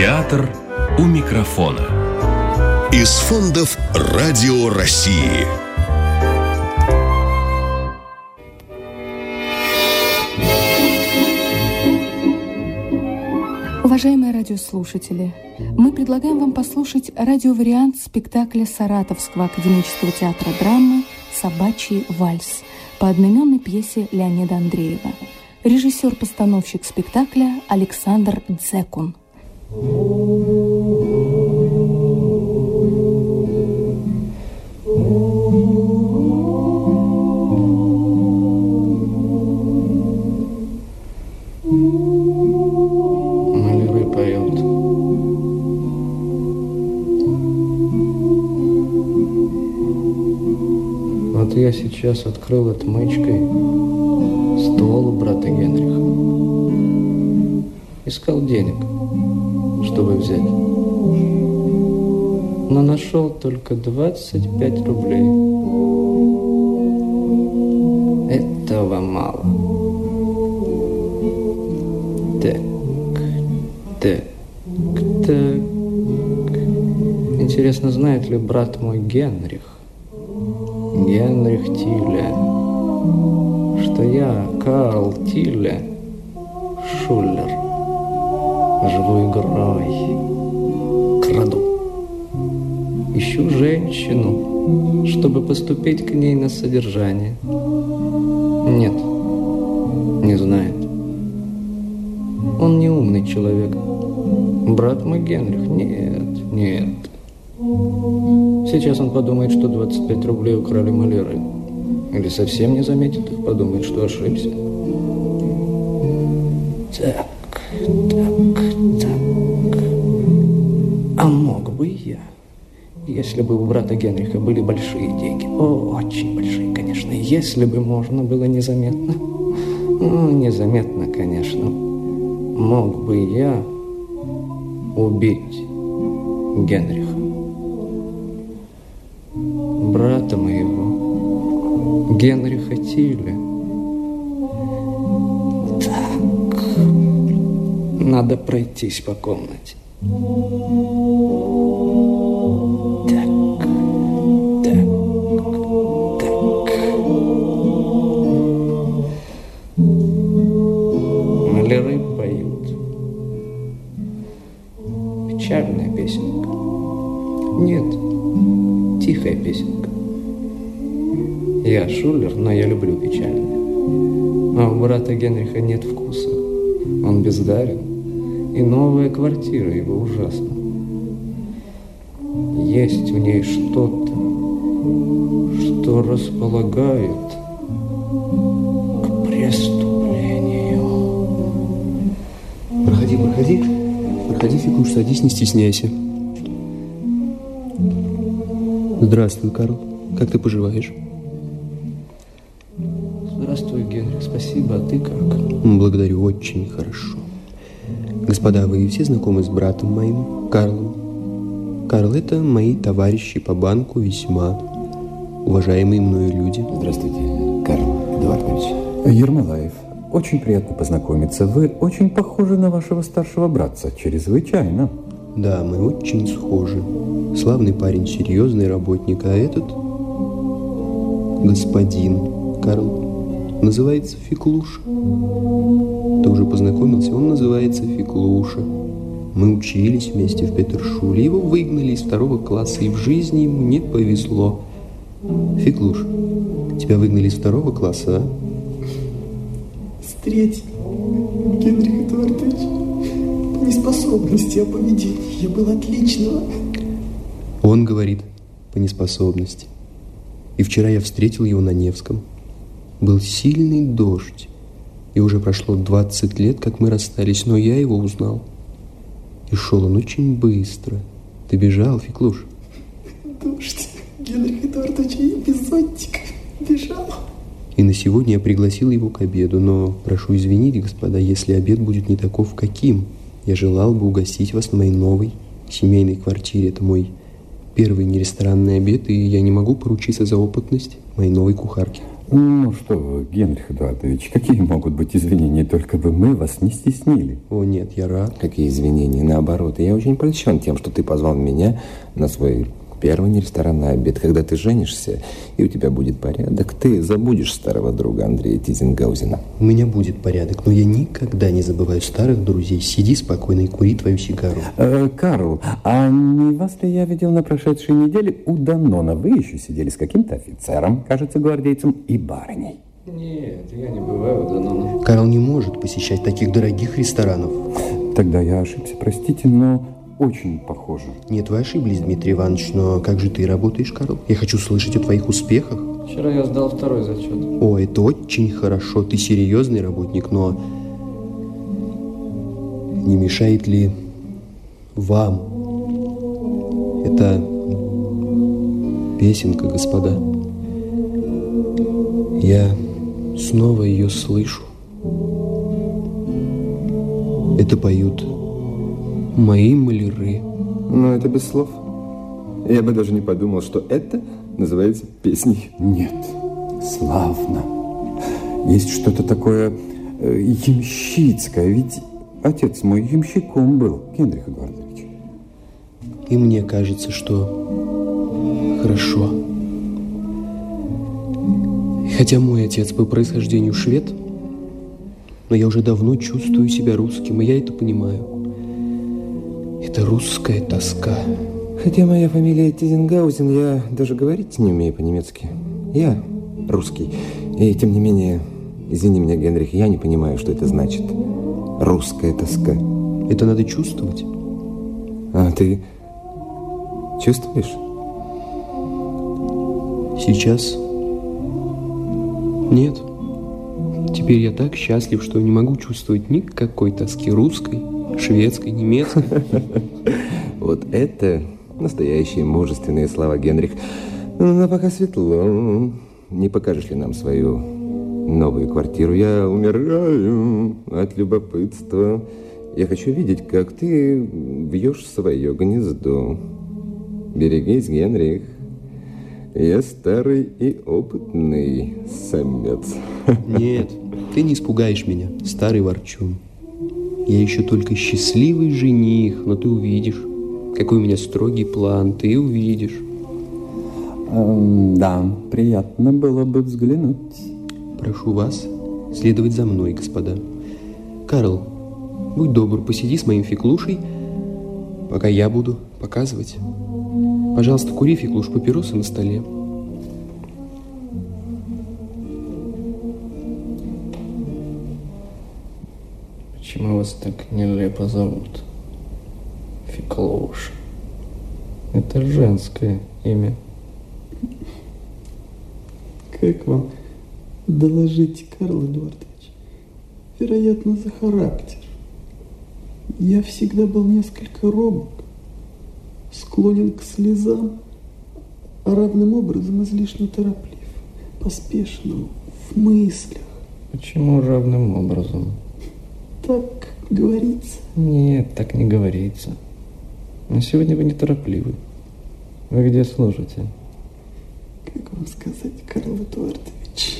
Театр у микрофона. Из фондов «Радио России». Уважаемые радиослушатели, мы предлагаем вам послушать радиовариант спектакля Саратовского академического театра драмы «Собачий вальс» по одноименной пьесе Леонида Андреева. Режиссер-постановщик спектакля Александр Дзекун. Вот я сейчас открыл отмычкой стол у брата Генриха. Искал денег, чтобы взять. Но нашел только 25 рублей. Этого мало. Так, так, так. Интересно, знает ли брат мой Генрих, Генрих Тиле, что я, Карл Тиле, Шуллер, живу игрой, краду. Ищу женщину, чтобы поступить к ней на содержание. Нет, не знает. Он не умный человек. Брат мой Генрих, нет, нет. Сейчас он подумает, что 25 рублей украли маляры. Или совсем не заметит их, подумает, что ошибся. Так, если бы у брата Генриха были большие деньги. О, очень большие, конечно. Если бы можно было незаметно. Ну, незаметно, конечно. Мог бы я убить Генриха. Брата моего, Генриха Тилля. Так, надо пройтись по комнате. Нет, тихая песенка. Я шулер, но я люблю печальное. А у брата Генриха нет вкуса. Он бездарен. И новая квартира его ужасна. Есть в ней что-то, что располагает к преступлению. Проходи, проходи. Проходи, Фикуш, садись, не стесняйся. Здравствуй, Карл. Как ты поживаешь? Здравствуй, Генрих. Спасибо. А ты как? Благодарю, очень хорошо. Господа, вы все знакомы с братом моим, Карлом? Карл, это мои товарищи по банку, весьма уважаемые мною люди. Здравствуйте, Карл Эдуардович. Ермолаев, очень приятно познакомиться. Вы очень похожи на вашего старшего братца, чрезвычайно. Да, мы очень схожи. Славный парень, серьезный работник, а этот господин Карл называется Феклуша. Ты уже познакомился, он называется Феклуша. Мы учились вместе в Петершуле, его выгнали из второго класса, и в жизни ему не повезло. Феклуш, тебя выгнали из второго класса, а? С третьего, Генрих Эдуардович, неспособности, а поведении я был отличного. Он говорит по неспособности. И вчера я встретил его на Невском. Был сильный дождь. И уже прошло 20 лет, как мы расстались, но я его узнал. И шел он очень быстро. Ты бежал, Феклуш? Дождь, Генрих Эдуардович, я без зонтика бежал. И на сегодня я пригласил его к обеду, но прошу извинить, господа, если обед будет не таков, каким. Я желал бы угостить вас на моей новой семейной квартире. Это мой первый не ресторанный обед, и я не могу поручиться за опытность моей новой кухарки. Ну что вы, Генрих Эдуардович, какие могут быть извинения, только бы мы вас не стеснили. О нет, я рад. Какие извинения, наоборот. Я очень польщен тем, что ты позвал меня на свой Первый не ресторанный обед. Когда ты женишься, и у тебя будет порядок, ты забудешь старого друга Андрея Тизенгаузена. У меня будет порядок, но я никогда не забываю старых друзей. Сиди спокойно и кури твою сигару. Э, Карл, а не вас ли я видел на прошедшей неделе у Данона? Вы еще сидели с каким-то офицером, кажется, гвардейцем, и барыней. Нет, я не бываю у Данона. Карл не может посещать таких дорогих ресторанов. Тогда я ошибся, простите, но очень похоже. Нет, вы ошиблись, Дмитрий Иванович, но как же ты работаешь, Карл? Я хочу слышать о твоих успехах. Вчера я сдал второй зачет. О, это очень хорошо. Ты серьезный работник, но не мешает ли вам эта песенка, господа? Я снова ее слышу. Это поют мои маляры. Но это без слов. Я бы даже не подумал, что это называется песней. Нет, славно. Есть что-то такое э, ямщицкое. Ведь отец мой ямщиком был, Генрих Эдуардович. И мне кажется, что хорошо. Хотя мой отец по происхождению швед, но я уже давно чувствую себя русским, и я это понимаю. Это русская тоска. Хотя моя фамилия Тизенгаузен, я даже говорить не умею по-немецки. Я русский. И тем не менее, извини меня, Генрих, я не понимаю, что это значит. Русская тоска. Это надо чувствовать. А ты чувствуешь? Сейчас нет. Теперь я так счастлив, что не могу чувствовать никакой тоски русской, шведской, немецкой. Вот это настоящие мужественные слова, Генрих. Но пока светло. Не покажешь ли нам свою новую квартиру? Я умираю от любопытства. Я хочу видеть, как ты вьешь свое гнездо. Берегись, Генрих. Я старый и опытный самец. Нет, ты не испугаешь меня, старый ворчун. Я еще только счастливый жених, но ты увидишь, какой у меня строгий план, ты увидишь. Эм, да, приятно было бы взглянуть. Прошу вас следовать за мной, господа. Карл, будь добр, посиди с моим феклушей, пока я буду показывать. Пожалуйста, кури феклуш папиросы на столе. Почему вас так нелепо зовут? Феклуш. Это женское имя. Как вам доложить, Карл Эдуардович? Вероятно, за характер. Я всегда был несколько робок, склонен к слезам, а равным образом излишне тороплив, поспешно, в мыслях. Почему равным образом? Так говорится. Нет, так не говорится. Но сегодня вы неторопливы. Вы где служите? Как вам сказать, Карл Эдуардович?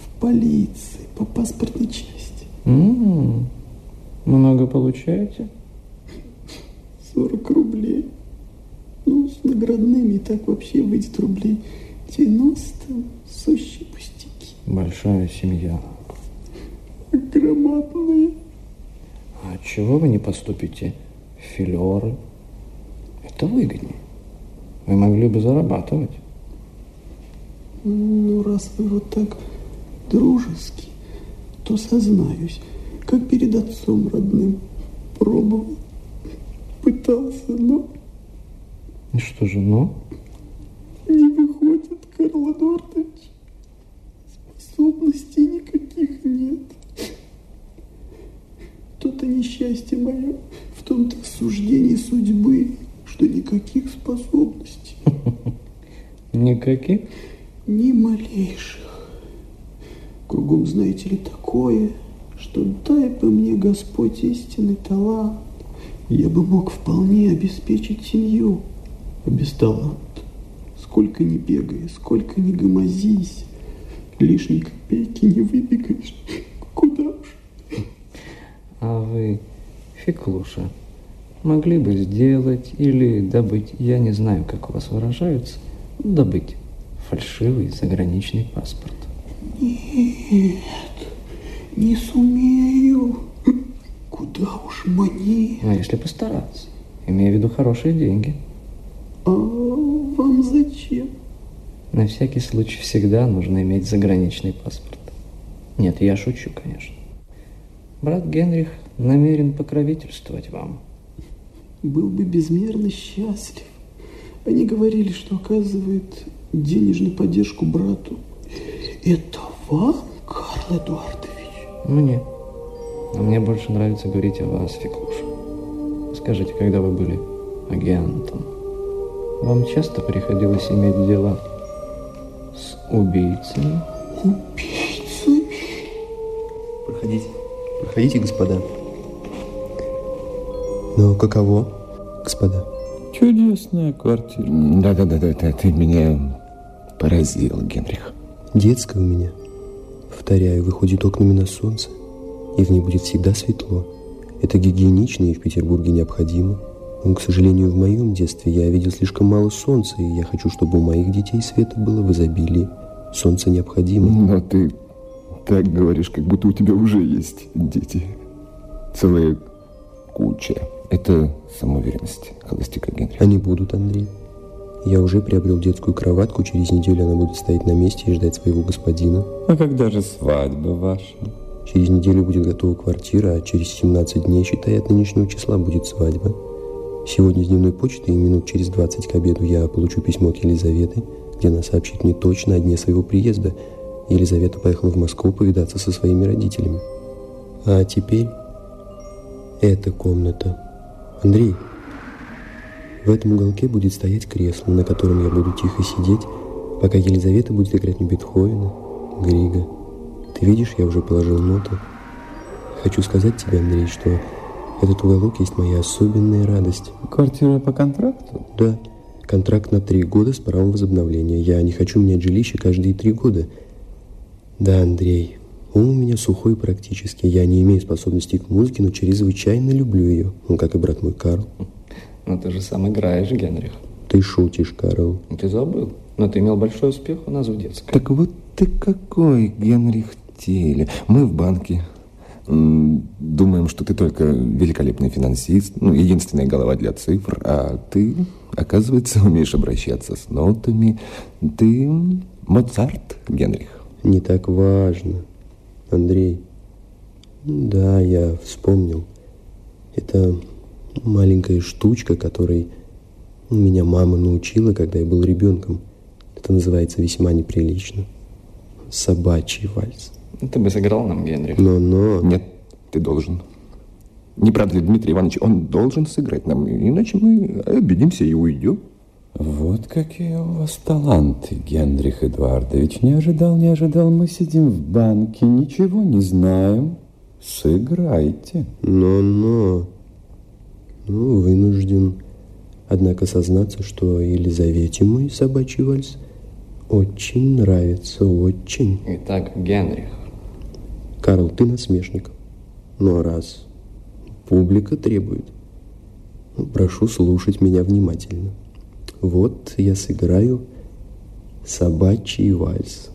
В полиции, по паспортной части. М-м-м. Много получаете? 40 рублей. Ну, с наградными и так вообще выйдет рублей 90, сущие пустяки. Большая семья. Громадные. Чего вы не поступите в филеры? Это выгоднее. Вы могли бы зарабатывать. Ну, раз вы вот так дружески, то сознаюсь, как перед отцом родным пробовал, пытался, но И что же, ну? не выходит, Карл Эдуардович. Способностей никаких нет. То-то несчастье мое, в том-то суждении судьбы, что никаких способностей, Никаких? ни малейших. Кругом, знаете ли, такое, что дай бы мне Господь истинный талант, я бы мог вполне обеспечить семью. без таланта. Сколько ни бегай, сколько ни гомозись, лишней копейки не выбегаешь. Куда? А вы, Феклуша, могли бы сделать или добыть, я не знаю, как у вас выражаются, добыть фальшивый заграничный паспорт? Нет, не сумею. Куда уж мне? А если постараться? Имею в виду хорошие деньги. А вам зачем? На всякий случай всегда нужно иметь заграничный паспорт. Нет, я шучу, конечно. Брат Генрих намерен покровительствовать вам. Был бы безмерно счастлив. Они говорили, что оказывает денежную поддержку брату. Это вам, Карл Эдуардович? Мне. А мне больше нравится говорить о вас, Феклуша. Скажите, когда вы были агентом, вам часто приходилось иметь дело с убийцами? Убийцами? Проходите. Проходите, господа. Но каково, господа? Чудесная квартира. Да-да-да, да, ты меня поразил, Генрих. Детская у меня. Повторяю, выходит окнами на солнце, и в ней будет всегда светло. Это гигиенично и в Петербурге необходимо. Но, к сожалению, в моем детстве я видел слишком мало солнца, и я хочу, чтобы у моих детей света было в изобилии. Солнце необходимо. Но ты так говоришь, как будто у тебя уже есть дети. Целая куча. Это самоуверенность холостяка Генри. Они будут, Андрей. Я уже приобрел детскую кроватку, через неделю она будет стоять на месте и ждать своего господина. А когда же свадьба ваша? Через неделю будет готова квартира, а через 17 дней, считая от нынешнего числа, будет свадьба. Сегодня с дневной почты и минут через 20 к обеду я получу письмо от Елизаветы, где она сообщит мне точно о дне своего приезда. Елизавета поехала в Москву повидаться со своими родителями. А теперь эта комната. Андрей, в этом уголке будет стоять кресло, на котором я буду тихо сидеть, пока Елизавета будет играть мне Бетховена, Грига. Ты видишь, я уже положил ноты. Хочу сказать тебе, Андрей, что этот уголок есть моя особенная радость. Квартира по контракту? Да, контракт на три года с правом возобновления. Я не хочу менять жилище каждые три года. Да, Андрей, ум у меня сухой практически. Я не имею способностей к музыке, но чрезвычайно люблю ее. Ну, как и брат мой Карл. Но ты же сам играешь, Генрих. Ты шутишь, Карл. Ты забыл. Но ты имел большой успех у нас в детской. Так вот ты какой, Генрих Теле. Мы в банке. Думаем, что ты только великолепный финансист, ну, единственная голова для цифр, а ты, оказывается, умеешь обращаться с нотами. Ты Моцарт, Генрих. Не так важно, Андрей. Ну Да, я вспомнил. Это маленькая штучка, которой меня мама научила, когда я был ребенком. Это называется весьма неприлично. Собачий вальс. Ты бы сыграл нам, Генрих. Но-но. Нет, ты должен. Не правда ли, Дмитрий Иванович, он должен сыграть нам, иначе мы обидимся и уйдем. Вот какие у вас таланты, Генрих Эдуардович. Не ожидал, не ожидал. Мы сидим в банке, ничего не знаем. Сыграйте. Но-но. Ну, вынужден, однако, сознаться, что Елизавете мой собачий вальс очень нравится, очень. Итак, Генрих. Карл, ты насмешник. Но раз публика требует, ну, прошу слушать меня внимательно. Вот я сыграю собачий вальс.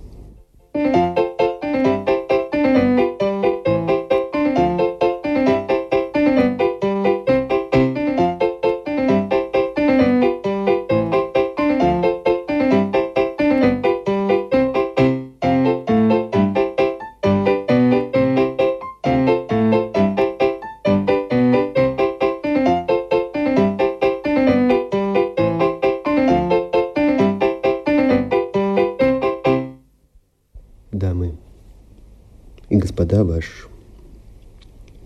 Господа, ваш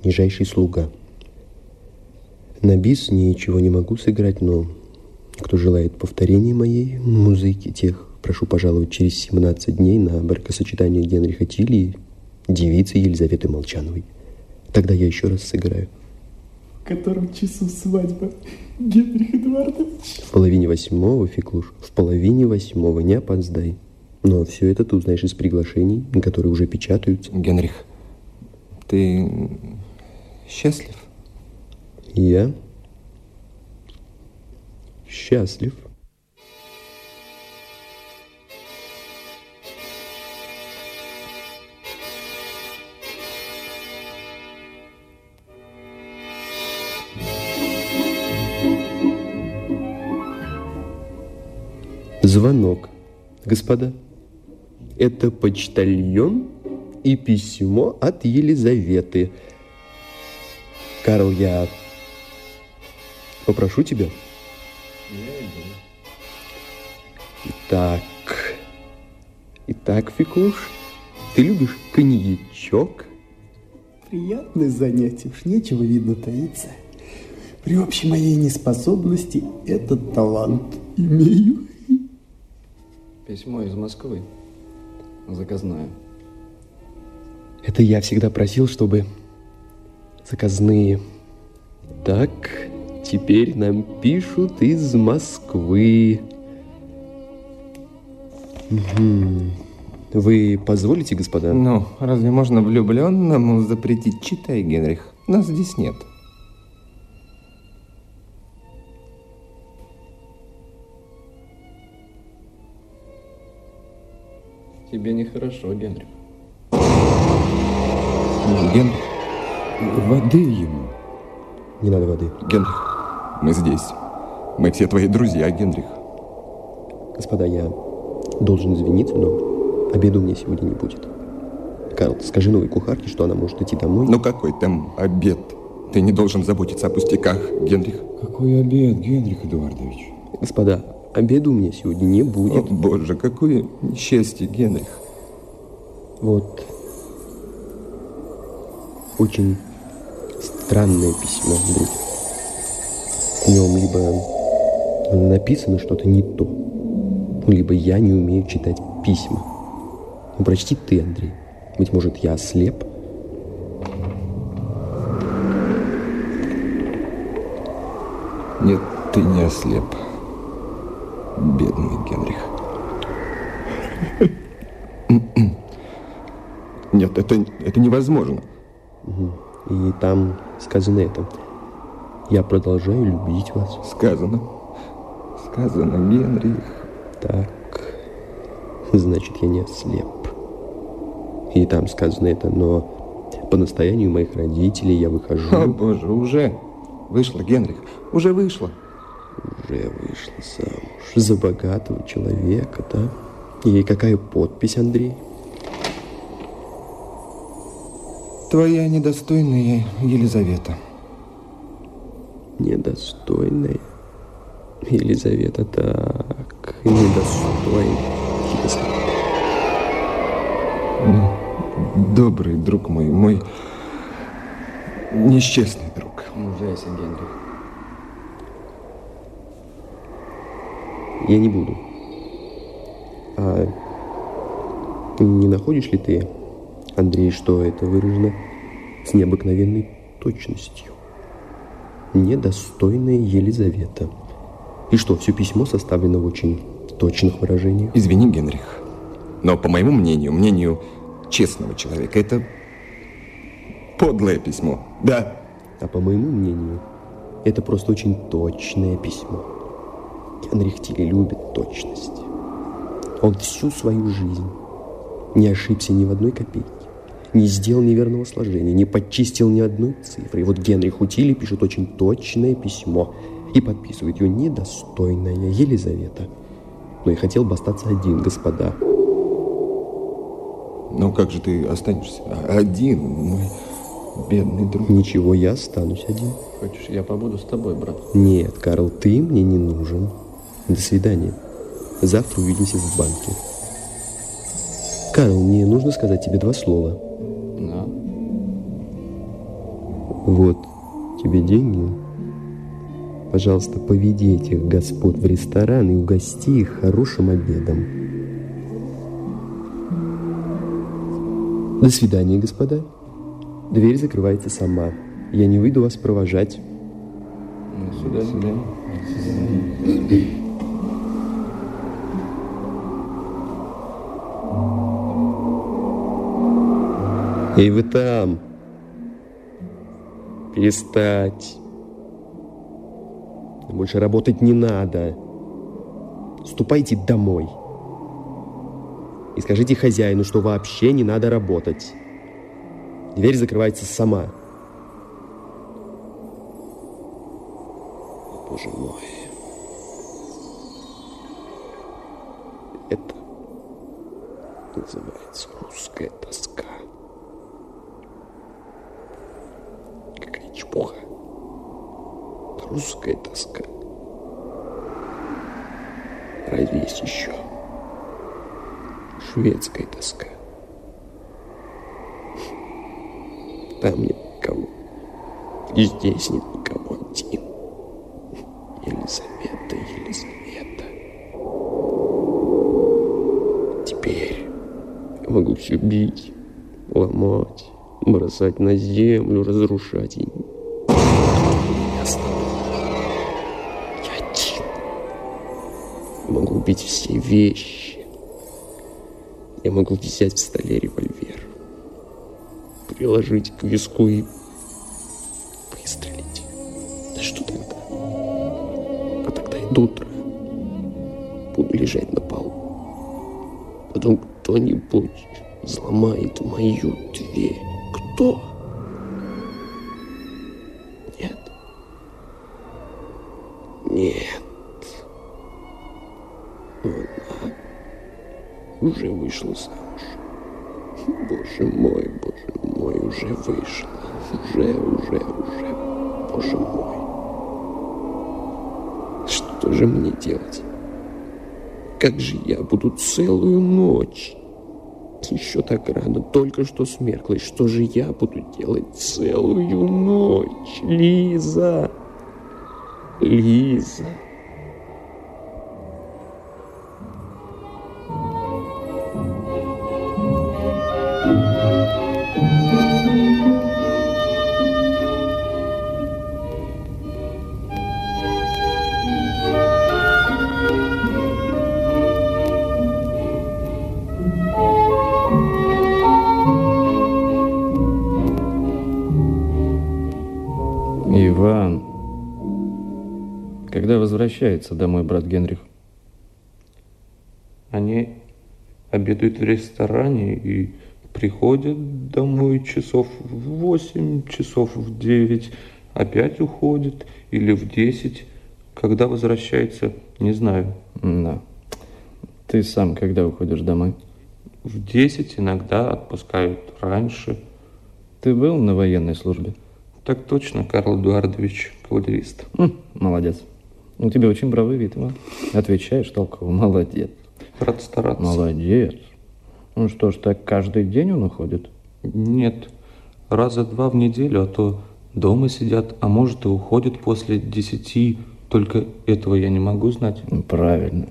нижайший слуга. На бис ничего не могу сыграть, но кто желает повторения моей музыки, тех прошу пожаловать через 17 дней на бракосочетание Генриха Тилли и девицы Елизаветы Молчановой. Тогда я еще раз сыграю. В котором часу свадьба, Генрих Эдуардович? В половине восьмого, Феклуш, в половине восьмого, не опоздай. Но все это ты узнаешь из приглашений, которые уже печатаются. Генрих, ты счастлив? Я счастлив. Звонок. Господа, это почтальон и письмо от Елизаветы. Карл, я попрошу тебя. Итак, итак, Фикуш, ты любишь коньячок? Приятное занятие, уж нечего видно таиться. При общей моей неспособности этот талант имею. Письмо из Москвы. Заказное. Это я всегда просил, чтобы заказные. Так, теперь нам пишут из Москвы. Мгм. Вы позволите, господа? Ну, разве можно влюбленному запретить? Читай, Генрих. Нас здесь нет. Тебе нехорошо, Генрих. Генрих, воды ему. Не надо воды. Генрих, мы здесь. Мы все твои друзья, Генрих. Господа, я должен извиниться, но обеда у меня сегодня не будет. Карл, скажи новой кухарке, что она может идти домой. Ну какой там обед? Ты не должен заботиться о пустяках, Генрих. Какой обед, Генрих Эдуардович? Господа, обеда у меня сегодня не будет. О, боже, какое несчастье, Генрих. Вот. Очень странное письмо, Андрей. В нем либо написано что-то не то, либо я не умею читать письма. Ну, прочти ты, Андрей. Быть может, я ослеп? Нет, ты не ослеп. Бедный Генрих. Нет, это, это невозможно. И там сказано это. Я продолжаю любить вас. Сказано. Сказано, Генрих. Так, значит, я не ослеп. И там сказано это, но по настоянию моих родителей я выхожу. О, боже, уже вышла, Генрих. Уже вышла. Уже вышла замуж за богатого человека, да? И какая подпись, Андрей? Твоя недостойная Елизавета. Недостойная Елизавета, так, недостойная Елизавета. Добрый друг мой, мой несчастный друг. Мужайся, Генрих. Я не буду. А не находишь ли ты, Андрей, что это выражено с необыкновенной точностью? Недостойная Елизавета. И что, все письмо составлено в очень точных выражениях? Извини, Генрих, но по моему мнению, мнению честного человека, это подлое письмо. Да. А по моему мнению, это просто очень точное письмо. Генрих Тилли любит точность. Он всю свою жизнь не ошибся ни в одной копейке, не сделал неверного сложения, не подчистил ни одной цифры. И вот Генрих Утили пишет очень точное письмо и подписывает ее недостойная Елизавета. Но и хотел бы остаться один, господа. Ну как же ты останешься? А- Один, мой бедный друг. Ничего, я останусь один. Хочешь, я побуду с тобой, брат? Нет, Карл, ты мне не нужен. До свидания. Завтра увидимся в банке. Карл, мне нужно сказать тебе два слова. Да. Вот тебе деньги. Пожалуйста, поведи этих господ в ресторан и угости их хорошим обедом. До свидания, господа. Дверь закрывается сама. Я не выйду вас провожать. До свидания. Эй, вы там! Перестать! Больше работать не надо. Ступайте домой. И скажите хозяину, что вообще не надо работать. Дверь закрывается сама. Боже мой. Это называется русская тоска. Какая чепуха. Русская тоска. Разве есть еще? Шведская тоска. Там нет никого. И здесь нет никого один. Елизавета, Елизавета. Теперь я могу все бить, ломать, бросать на землю, разрушать. И Убить все вещи. Я могу взять в столе револьвер, приложить к виску и выстрелить. Да что тогда? А тогда и до утра буду лежать на полу. Потом кто-нибудь взломает мою дверь. Кто? Нет. Нет. Уже вышла замуж. Боже мой, боже мой, уже вышла. Уже, уже, уже. Боже мой. Что же мне делать? Как же я буду целую ночь? Еще так рано, только что смерклась. Что же я буду делать целую ночь? Лиза! Лиза! Возвращается домой брат Генрих? Они обедают в ресторане и приходят домой часов в 8, часов в 9, опять уходят или в 10. Когда возвращается, не знаю. Да. Ты сам когда уходишь домой? В 10 иногда отпускают раньше. Ты был на военной службе? Так точно, Карл Эдуардович, кавалерист. Хм, молодец. У тебя очень бравый вид, Иван. Отвечаешь толково. Молодец. Рад стараться. Молодец. Ну что ж, так каждый день он уходит? Нет, раза два в неделю, а то дома сидят, а может и уходят после десяти. Только этого я не могу знать. Правильно.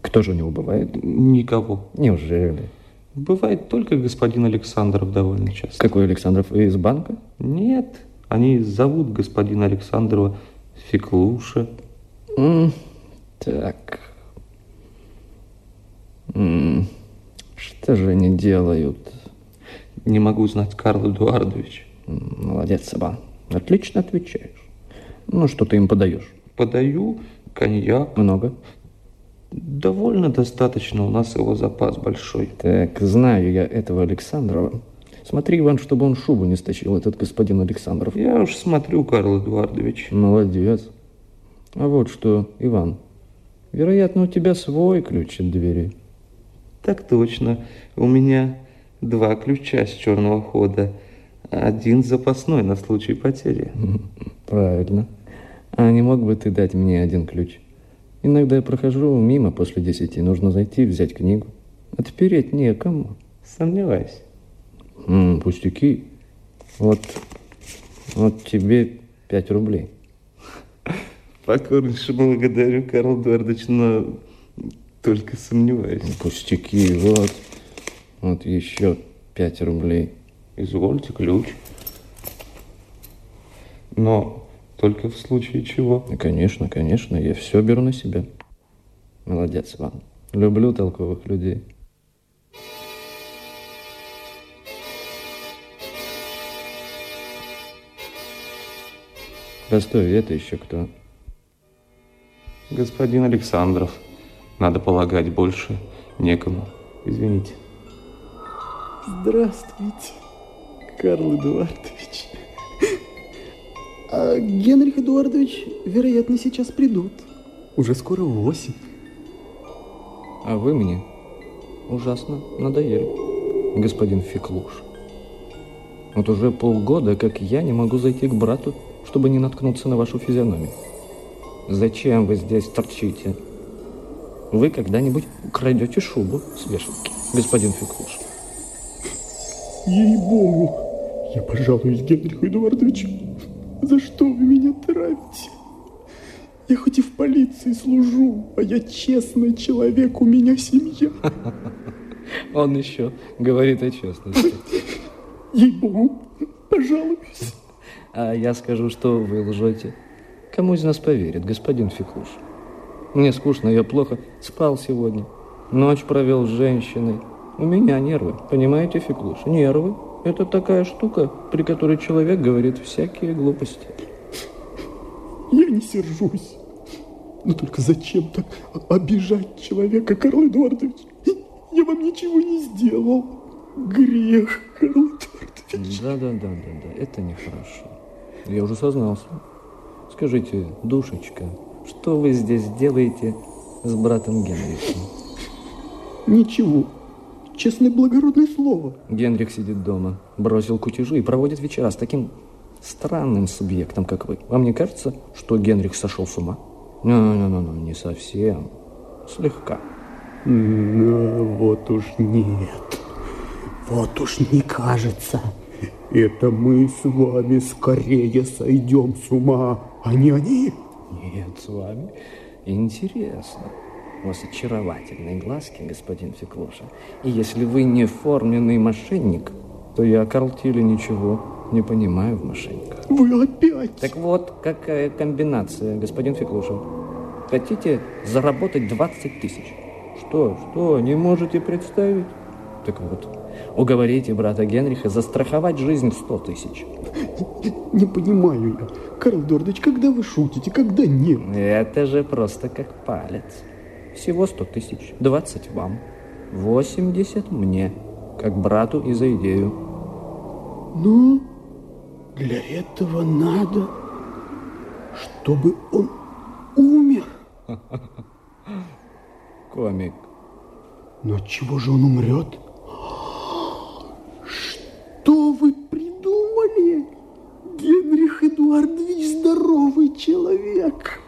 Кто же у него бывает? Никого. Неужели? Бывает только господин Александров довольно часто. Какой Александров? Из банка? Нет, они зовут господина Александрова Феклуша. Так. Что же они делают? Не могу знать, Карл Эдуардович. Молодец, Сабан. Отлично отвечаешь. Ну, что ты им подаешь? Подаю коньяк. Много? Довольно достаточно, у нас его запас большой. Так, знаю я этого Александрова. Смотри, Иван, чтобы он шубу не стащил, этот господин Александров. Я уж смотрю, Карл Эдуардович. Молодец. А вот что, Иван, вероятно, у тебя свой ключ от двери. Так точно. У меня два ключа с черного хода. Один запасной на случай потери. Правильно. А не мог бы ты дать мне один ключ? Иногда я прохожу мимо после десяти. Нужно зайти, взять книгу. Отпереть некому. Сомневаюсь. М, пустяки. Вот, вот тебе пять рублей. Покорнейше благодарю, Карл Эдуардович, но только сомневаюсь. Пустяки, вот. Вот еще пять рублей. Извольте ключ. Но только в случае чего. Конечно, конечно, я все беру на себя. Молодец, Иван. Люблю толковых людей. Постой, это еще кто? Господин Александров. Надо полагать, больше некому. Извините. Здравствуйте, Карл Эдуардович. А Генрих Эдуардович, вероятно, сейчас придут. Уже скоро восемь. А вы мне ужасно надоели, господин Феклуш. Вот уже полгода, как я не могу зайти к брату, чтобы не наткнуться на вашу физиономию. Зачем вы здесь торчите? Вы когда-нибудь украдете шубу с вешалки, господин Феклуш? Ей-богу, я пожалуюсь Генриху Эдуардовичу. За что вы меня травите? Я хоть и в полиции служу, а я честный человек, у меня семья. Он еще говорит о честности. Ей-богу, пожалуюсь. А я скажу, что вы лжете. Кому из нас поверит, господин Феклуш? Мне скучно, я плохо спал сегодня. Ночь провел с женщиной. У меня нервы, понимаете, Феклуш? Нервы. Это такая штука, при которой человек говорит всякие глупости. Я не сержусь. Но только зачем так обижать человека, Карл Эдуардович? Я вам ничего не сделал. Грех, Карл Эдуардович. Да, да, да, да, да, это нехорошо. Я уже сознался. Скажите, душечка, что вы здесь делаете с братом Генрихом? Ничего. Честное благородное слово. Генрих сидит дома, бросил кутежи и проводит вечера с таким странным субъектом, как вы. Вам не кажется, что Генрих сошел с ума? Ну-ну-ну, не совсем. Слегка. Ну, вот уж нет. Вот уж не кажется. Это мы с вами скорее сойдем с ума, а не они. Нет, с вами интересно. У вас очаровательные глазки, господин Феклуша. И если вы не форменный мошенник, то я, Карл Тилли, ничего не понимаю в мошенниках. Вы опять? Так вот, какая комбинация, господин Феклуша. Хотите заработать 20 тысяч? Что, что, не можете представить? Так вот, уговорите брата Генриха застраховать жизнь в 100 тысяч. Не понимаю я. Карл Эдуардович, когда вы шутите, когда нет? Это же просто как палец. Всего 100 тысяч. 20 вам. 80 мне, как брату и за идею. Ну, для этого надо, чтобы он умер. Комик. Но от чего же он умрет? Что вы придумали? Генрих Эдуардович здоровый человек.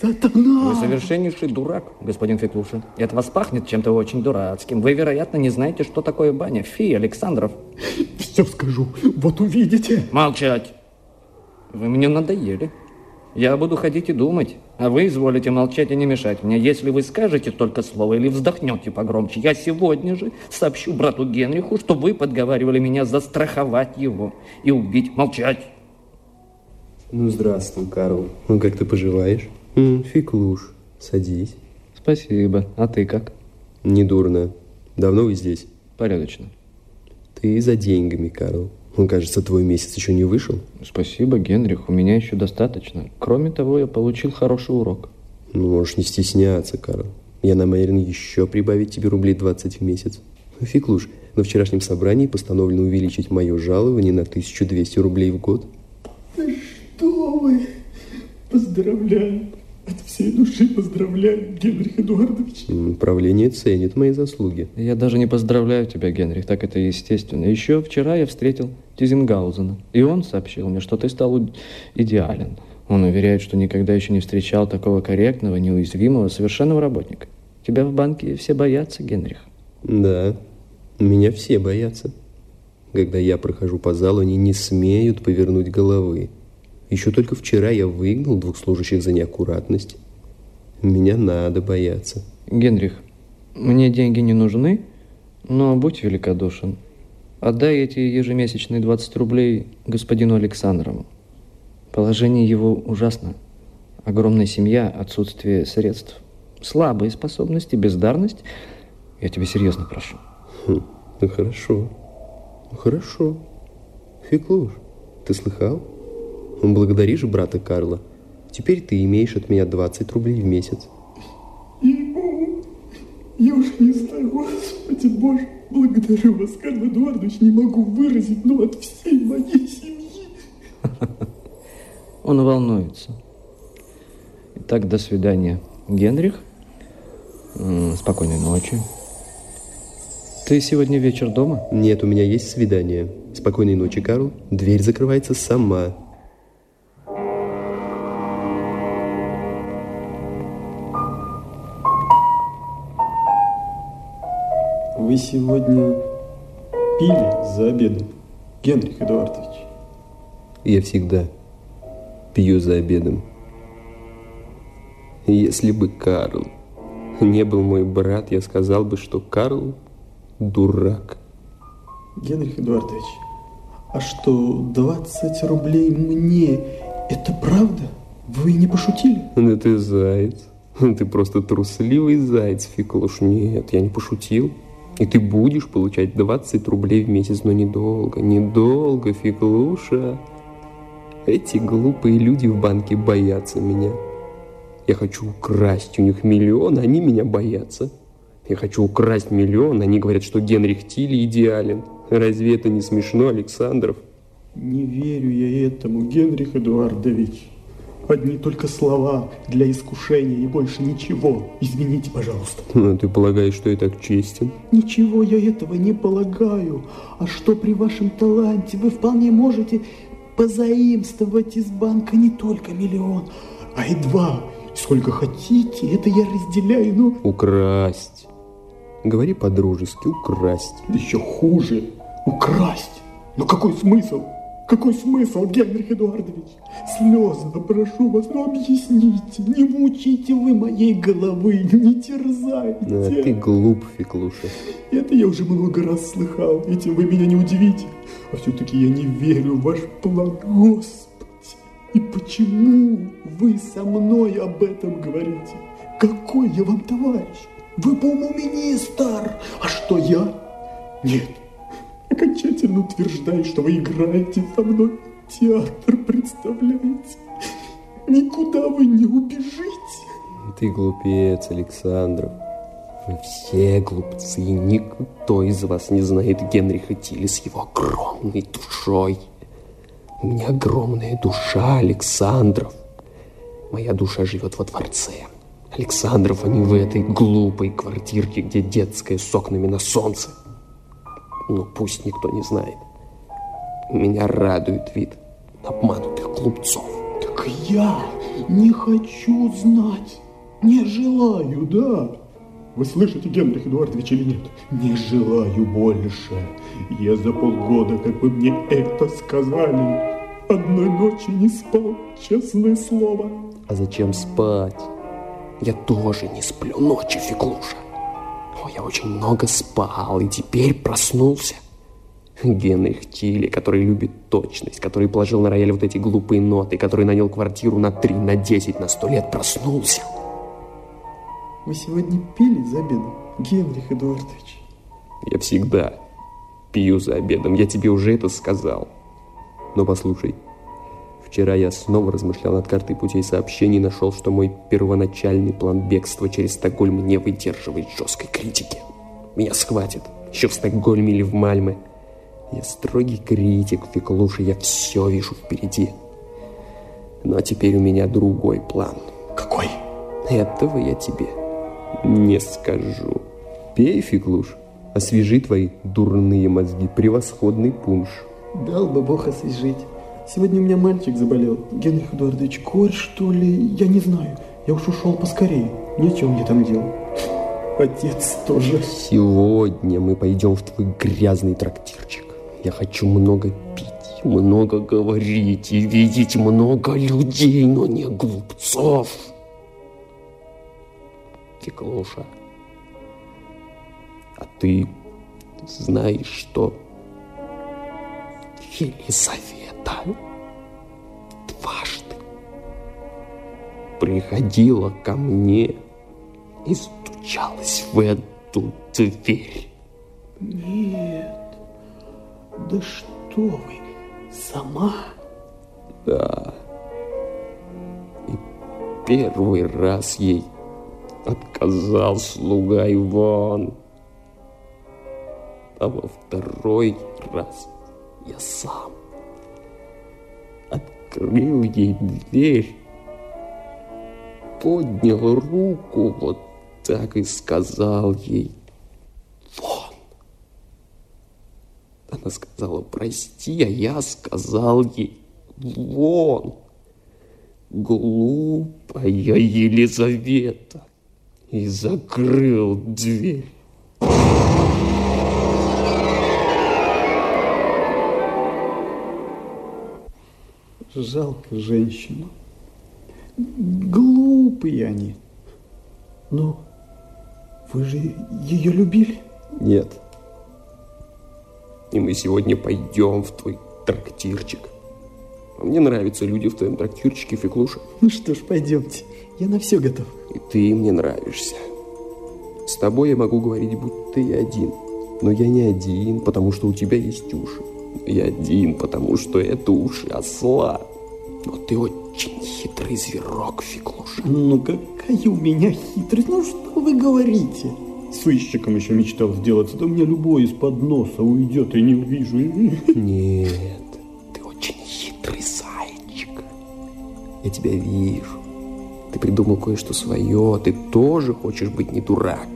Сатана! Вы совершеннейший дурак, господин Феклуша. И от вас пахнет чем-то очень дурацким. Вы, вероятно, не знаете, что такое баня. Фи, Александров. Все скажу. Вот увидите. Молчать. Вы мне надоели. Я буду ходить и думать, а вы изволите молчать и не мешать мне. Если вы скажете только слово или вздохнете погромче, я сегодня же сообщу брату Генриху, что вы подговаривали меня застраховать его и убить. Молчать. Ну, здравствуй, Карл. Ну, как ты поживаешь? М, Феклуш, садись. Спасибо. А ты как? Недурно. Давно вы здесь? Порядочно. Ты за деньгами, Карл. Ну, кажется, твой месяц еще не вышел. Спасибо, Генрих. У меня еще достаточно. Кроме того, я получил хороший урок. Ну, можешь не стесняться, Карл. Я намерен еще прибавить тебе рублей 20 в месяц. Ну, Феклуш, на вчерашнем собрании постановлено увеличить мое жалование на 1200 рублей в год. Что вы? Поздравляю. От всей души поздравляю, Генрих Эдуардович. Правление ценит мои заслуги. Я даже не поздравляю тебя, Генрих, так это естественно. Еще вчера я встретил Тизенгаузена, и он сообщил мне, что ты стал идеален. Он уверяет, что никогда еще не встречал такого корректного, неуязвимого, совершенного работника. Тебя в банке все боятся, Генрих. Да, меня все боятся. Когда я прохожу по залу, они не смеют повернуть головы. Еще только вчера я выгнал двух служащих за неаккуратность. Меня надо бояться. Генрих, мне деньги не нужны, но будь великодушен. Отдай эти ежемесячные 20 рублей господину Александрову. Положение его ужасно. Огромная семья, отсутствие средств, слабые способности, бездарность. Я тебя серьезно прошу. Хм, ну хорошо, ну хорошо. Феклуш, ты слыхал? Благодаришь брата Карла. Теперь ты имеешь от меня 20 рублей в месяц. Ей-богу, я уж не знаю, Господи Боже, благодарю вас, Карл Эдуардович, не могу выразить, но от всей моей семьи. Он волнуется. Итак, до свидания, Генрих. Спокойной ночи. Ты сегодня вечер дома? Нет, у меня есть свидание. Спокойной ночи, Карл. Дверь закрывается сама. Вы сегодня пили за обедом, Генрих Эдуардович? Я всегда пью за обедом. Если бы Карл не был мой брат, я сказал бы, что Карл дурак. Генрих Эдуардович, а что 20 рублей мне, это правда? Вы не пошутили? Да ты заяц. Ты просто трусливый заяц, Фиклуш. Нет, я не пошутил. И ты будешь получать 20 рублей в месяц, но недолго, недолго, Фиклуша. Эти глупые люди в банке боятся меня. Я хочу украсть у них миллион, они меня боятся. Я хочу украсть миллион, они говорят, что Генрих Тилли идеален. Разве это не смешно, Александров? Не верю я этому, Генрих Эдуардович. Одни только слова для искушения и больше ничего. Извините, пожалуйста. Ну, ты полагаешь, что я так честен? Ничего я этого не полагаю. А что при вашем таланте вы вполне можете позаимствовать из банка не только миллион, а и два. Сколько хотите, это я разделяю, но... Украсть. Говори по-дружески, украсть. Еще хуже, украсть. Но какой смысл? Какой смысл, Генрих Эдуардович? Слезно прошу вас, ну объясните, не мучите вы моей головы, не терзайте. А ты глуп, Феклуша. Это я уже много раз слыхал, этим вы меня не удивите. А все-таки я не верю в ваш план, Господи. И почему вы со мной об этом говорите? Какой я вам товарищ? Вы по уму менее стар. А что я? Нет, окончательно утверждаю, что вы играете со мной. Театр представляете. Никуда вы не убежите. Ты глупец, Александров. Вы все глупцы. Никто из вас не знает Генриха Тилли с его огромной душой. У меня огромная душа, Александров. Моя душа живет во дворце. Александров, а не в этой глупой квартирке, где детская с окнами на солнце. Ну, пусть никто не знает. Меня радует вид обманутых глупцов. Так я не хочу знать. Не желаю, да. Вы слышите, Генрих Эдуардович, или нет? Не желаю больше. Я за полгода, как вы мне это сказали, одной ночи не спал, честное слово. А зачем спать? Я тоже не сплю ночи, Феклуша. О, я очень много спал и теперь проснулся. Генрих Тилли, который любит точность, который положил на рояль вот эти глупые ноты, который нанял квартиру на 3, на 10, на 100 лет, проснулся. Вы сегодня пили за обедом, Генрих Эдуардович? Я всегда пью за обедом, я тебе уже это сказал. Но послушай, вчера я снова размышлял над картой путей сообщений и нашел, что мой первоначальный план бегства через Стокгольм не выдерживает жесткой критики. Меня схватят, еще в Стокгольме или в Мальме. Я строгий критик, Феклуша, я все вижу впереди. Но теперь у меня другой план. Какой? Этого я тебе не скажу. Пей, Феклуш, освежи твои дурные мозги, превосходный пунш. Дал бы Бог освежить. Сегодня у меня мальчик заболел. Генрих Эдуардович, корь, что ли? Я не знаю. Я уж ушел поскорее. Нечего мне там делать. Отец тоже. Сегодня мы пойдем в твой грязный трактирчик. Я хочу много пить, много говорить и видеть много людей, но не глупцов. Феклуша, а ты знаешь, что Елизавета дважды приходила ко мне и стучалась в эту дверь. Нет, да что вы, сама? Да. И первый раз ей отказал слуга Иван. А во второй раз я сам открыл ей дверь, поднял руку вот так и сказал ей «Вон!». Она сказала «Прости», а я сказал ей «Вон!». Глупая Елизавета и закрыл дверь. Жалко женщину. Глупые они. Но вы же ее любили? Нет. И мы сегодня пойдем в твой трактирчик. А мне нравятся люди в твоем трактирчике, Феклуша. Ну что ж, пойдемте. Я на все готов. И ты мне нравишься. С тобой я могу говорить, будто я один. Но я не один, потому что у тебя есть уши. Я один, потому что это уши осла. Но ты очень хитрый зверок, Феклуша. Ну какая у меня хитрость? Ну что вы говорите? Сыщиком еще мечтал сделаться. Да мне любой из-под носа уйдет, и не увижу. Нет, ты очень хитрый зайчик. Я тебя вижу. Ты придумал кое-что свое. Ты тоже хочешь быть не дурак.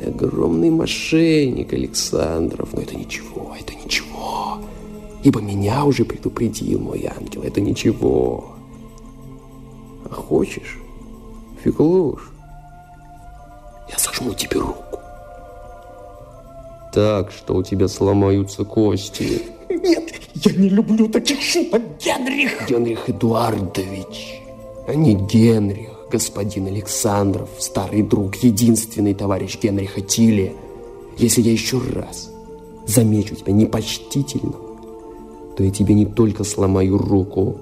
Ты огромный мошенник, Александров. Но это ничего, это. Ибо меня уже предупредил мой ангел. Это ничего. А хочешь, Феклуш, я сожму тебе руку. Так, что у тебя сломаются кости. Нет, я не люблю таких шуток, Генрих. Генрих Эдуардович, а не Генрих, господин Александров, старый друг, единственный товарищ Генриха Тилия. Если я еще раз замечу тебя непочтительным, то я тебе не только сломаю руку,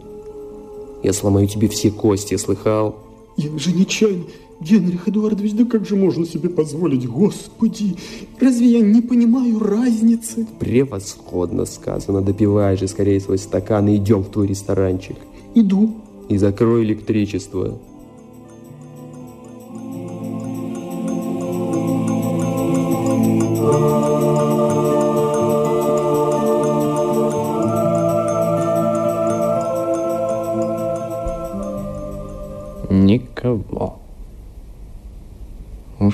я сломаю тебе все кости, слыхал? Я же нечаянно... Генрих Эдуардович, да как же можно себе позволить? Господи, разве я не понимаю разницы? Превосходно сказано. Допивай же скорее свой стакан и идем в твой ресторанчик. Иду. И закрой электричество.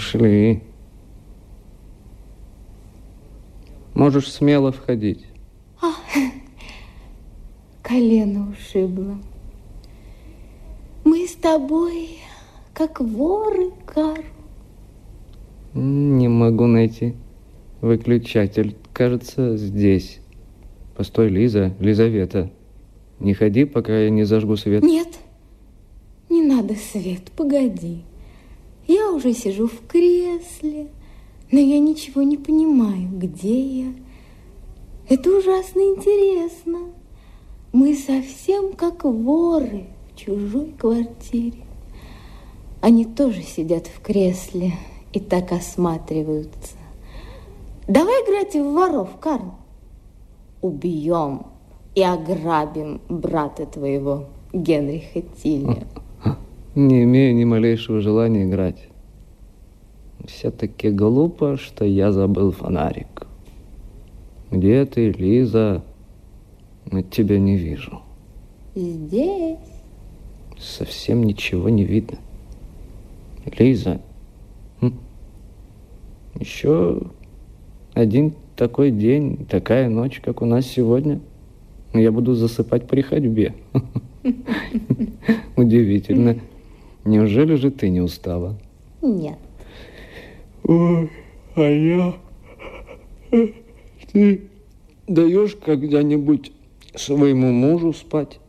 Ушли. Можешь смело входить. А, колено ушибло. Мы с тобой как воры, Карл. Не могу найти выключатель. Кажется, здесь. Постой, Лиза, Лизавета. Не ходи, пока я не зажгу свет. Нет, не надо свет, погоди. Уже сижу в кресле, но я ничего не понимаю, где я. Это ужасно интересно. Мы совсем как воры в чужой квартире. Они тоже сидят в кресле и так осматриваются. Давай играть в воров, Карл. Убьем и ограбим брата твоего, Генриха Тилля. Не имею ни малейшего желания играть. Все-таки глупо, что я забыл фонарик. Где ты, Лиза? Тебя не вижу. Здесь. Совсем ничего не видно. Лиза, хм. еще один такой день, такая ночь, как у нас сегодня. Я буду засыпать при ходьбе. Удивительно. Неужели же ты не устала? Нет. Ой, а я... Ты даешь когда-нибудь своему мужу спать?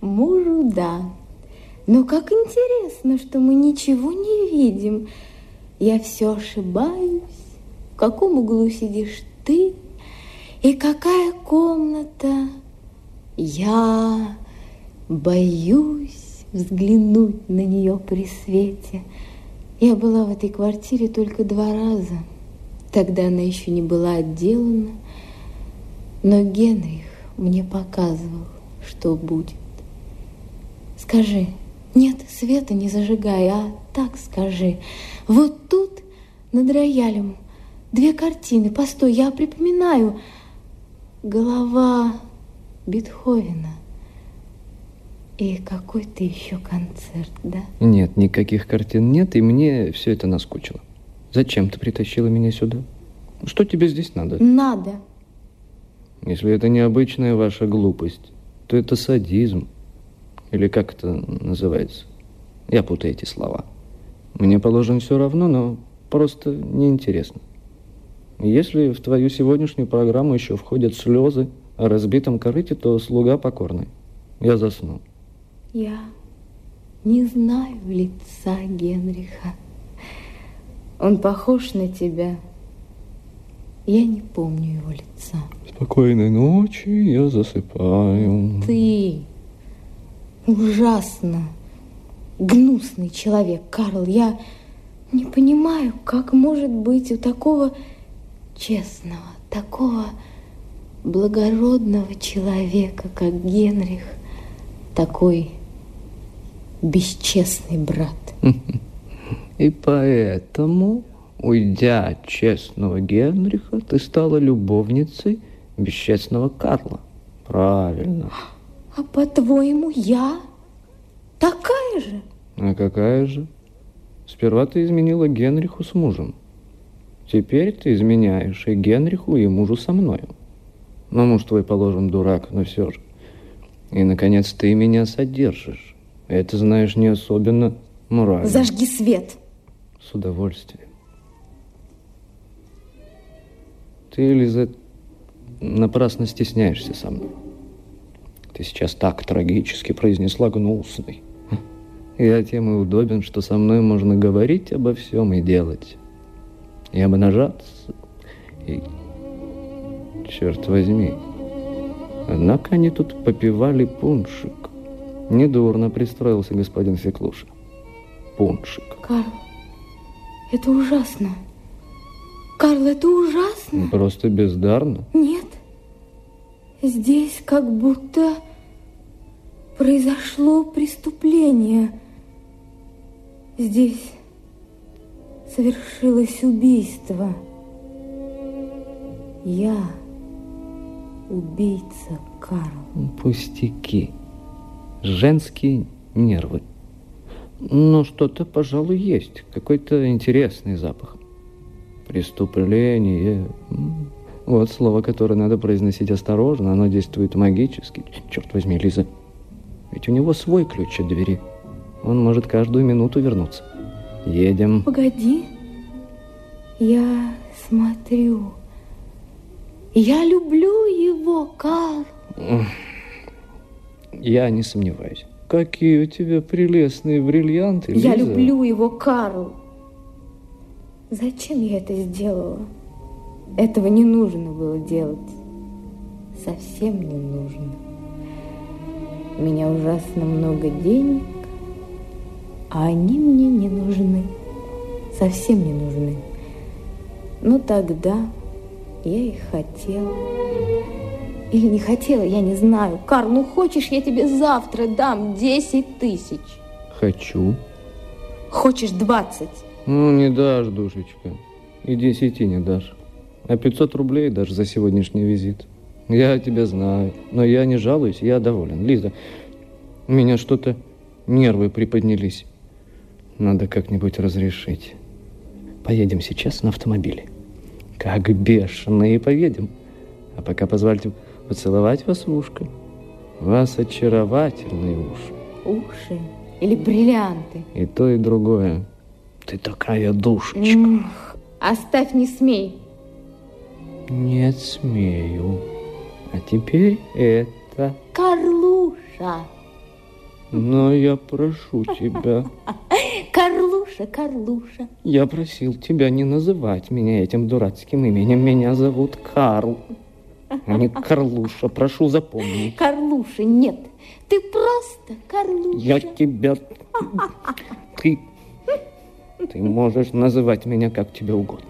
Мужу, да. Но как интересно, что мы ничего не видим. Я все ошибаюсь. В каком углу сидишь ты? И какая комната? Я боюсь, взглянуть на нее при свете. Я была в этой квартире только два раза. Тогда она еще не была отделана, но Генрих мне показывал, что будет. Скажи, нет, света не зажигай, а так скажи. Вот тут над роялем две картины. Постой, я припоминаю. Голова Бетховена. И какой-то еще концерт, да? Нет, никаких картин нет, и мне все это наскучило. Зачем ты притащила меня сюда? Что тебе здесь надо? Надо. Если это необычная ваша глупость, то это садизм. Или как это называется? Я путаю эти слова. Мне, положим, все равно, но просто неинтересно. Если в твою сегодняшнюю программу еще входят слезы о разбитом корыте, то слуга покорный. Я засну. Я не знаю лица Генриха. Он похож на тебя. Я не помню его лица. Спокойной ночи, я засыпаю. Ты ужасно гнусный человек, Карл. Я не понимаю, как может быть у такого честного, такого благородного человека, как Генрих, такой бесчестный брат. И поэтому, уйдя от честного Генриха, ты стала любовницей бесчестного Карла. Правильно. А по-твоему, я такая же? А какая же? Сперва ты изменила Генриху с мужем. Теперь ты изменяешь и Генриху, и мужу со мною. Ну, муж твой, положим, дурак, но все же. И, наконец, ты меня содержишь. Это, знаешь, не особенно морально. Зажги свет. С удовольствием. Ты, Лиза, напрасно стесняешься со мной. Ты сейчас так трагически произнесла гнусный. Я тем и удобен, что со мной можно говорить обо всем и делать. И обнажаться. И, черт возьми, Однако они тут попивали пуншик. Недурно пристроился господин Феклуша. Пуншик. Карл, это ужасно. Карл, это ужасно. Просто бездарно. Нет. Здесь как будто произошло преступление. Здесь совершилось убийство. Я убийца Карл. Пустяки. Женские нервы. Но что-то, пожалуй, есть. Какой-то интересный запах. Преступление. Вот слово, которое надо произносить осторожно. Оно действует магически. Черт возьми, Лиза. Ведь у него свой ключ от двери. Он может каждую минуту вернуться. Едем. Погоди. Я смотрю. Я люблю его, Карл. Я не сомневаюсь. Какие у тебя прелестные бриллианты, Я Лиза. люблю его, Карл. Зачем я это сделала? Этого не нужно было делать. Совсем не нужно. У меня ужасно много денег, а они мне не нужны. Совсем не нужны. Но тогда я их хотела. Или не хотела, я не знаю. Карл, ну хочешь, я тебе завтра дам 10 тысяч? Хочу. Хочешь 20? Ну, не дашь, душечка. И десяти не дашь. А 500 рублей даже за сегодняшний визит. Я тебя знаю, но я не жалуюсь, я доволен. Лиза, у меня что-то нервы приподнялись. Надо как-нибудь разрешить. Поедем сейчас на автомобиле. Как бешеные поедем. А пока позвольте поцеловать вас в ушко. У вас очаровательные уши. Уши или бриллианты? И то, и другое. Ты такая душечка. М, Оставь, не смей. Нет, смею. А теперь это. Карлуша. Но я прошу тебя. Карлуша, Карлуша. Я просил тебя не называть меня этим дурацким именем. Меня зовут Карл, не Карлуша. Прошу запомнить. Карлуша. Нет. Ты просто Карлуша. Я тебя... Ты... Ты можешь называть меня как тебе угодно.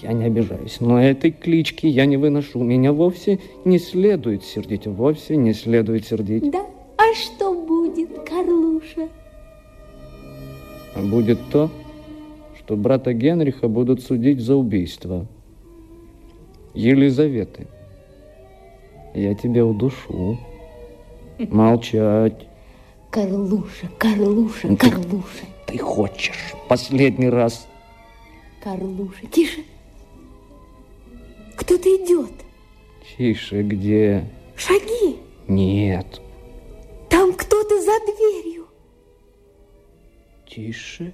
Я не обижаюсь, но этой клички я не выношу. Меня вовсе не следует сердить, вовсе не следует сердить. Да? А что будет, Карлуша? Будет то, что брата Генриха будут судить за убийство. Елизаветы. Я тебя удушу. Молчать. Карлуша, Карлуша, Карлуша. Ты, ты хочешь последний раз. Карлуша, тише. Кто-то идет. Тише, где? Шаги. Нет. Там кто-то за дверью. Тише.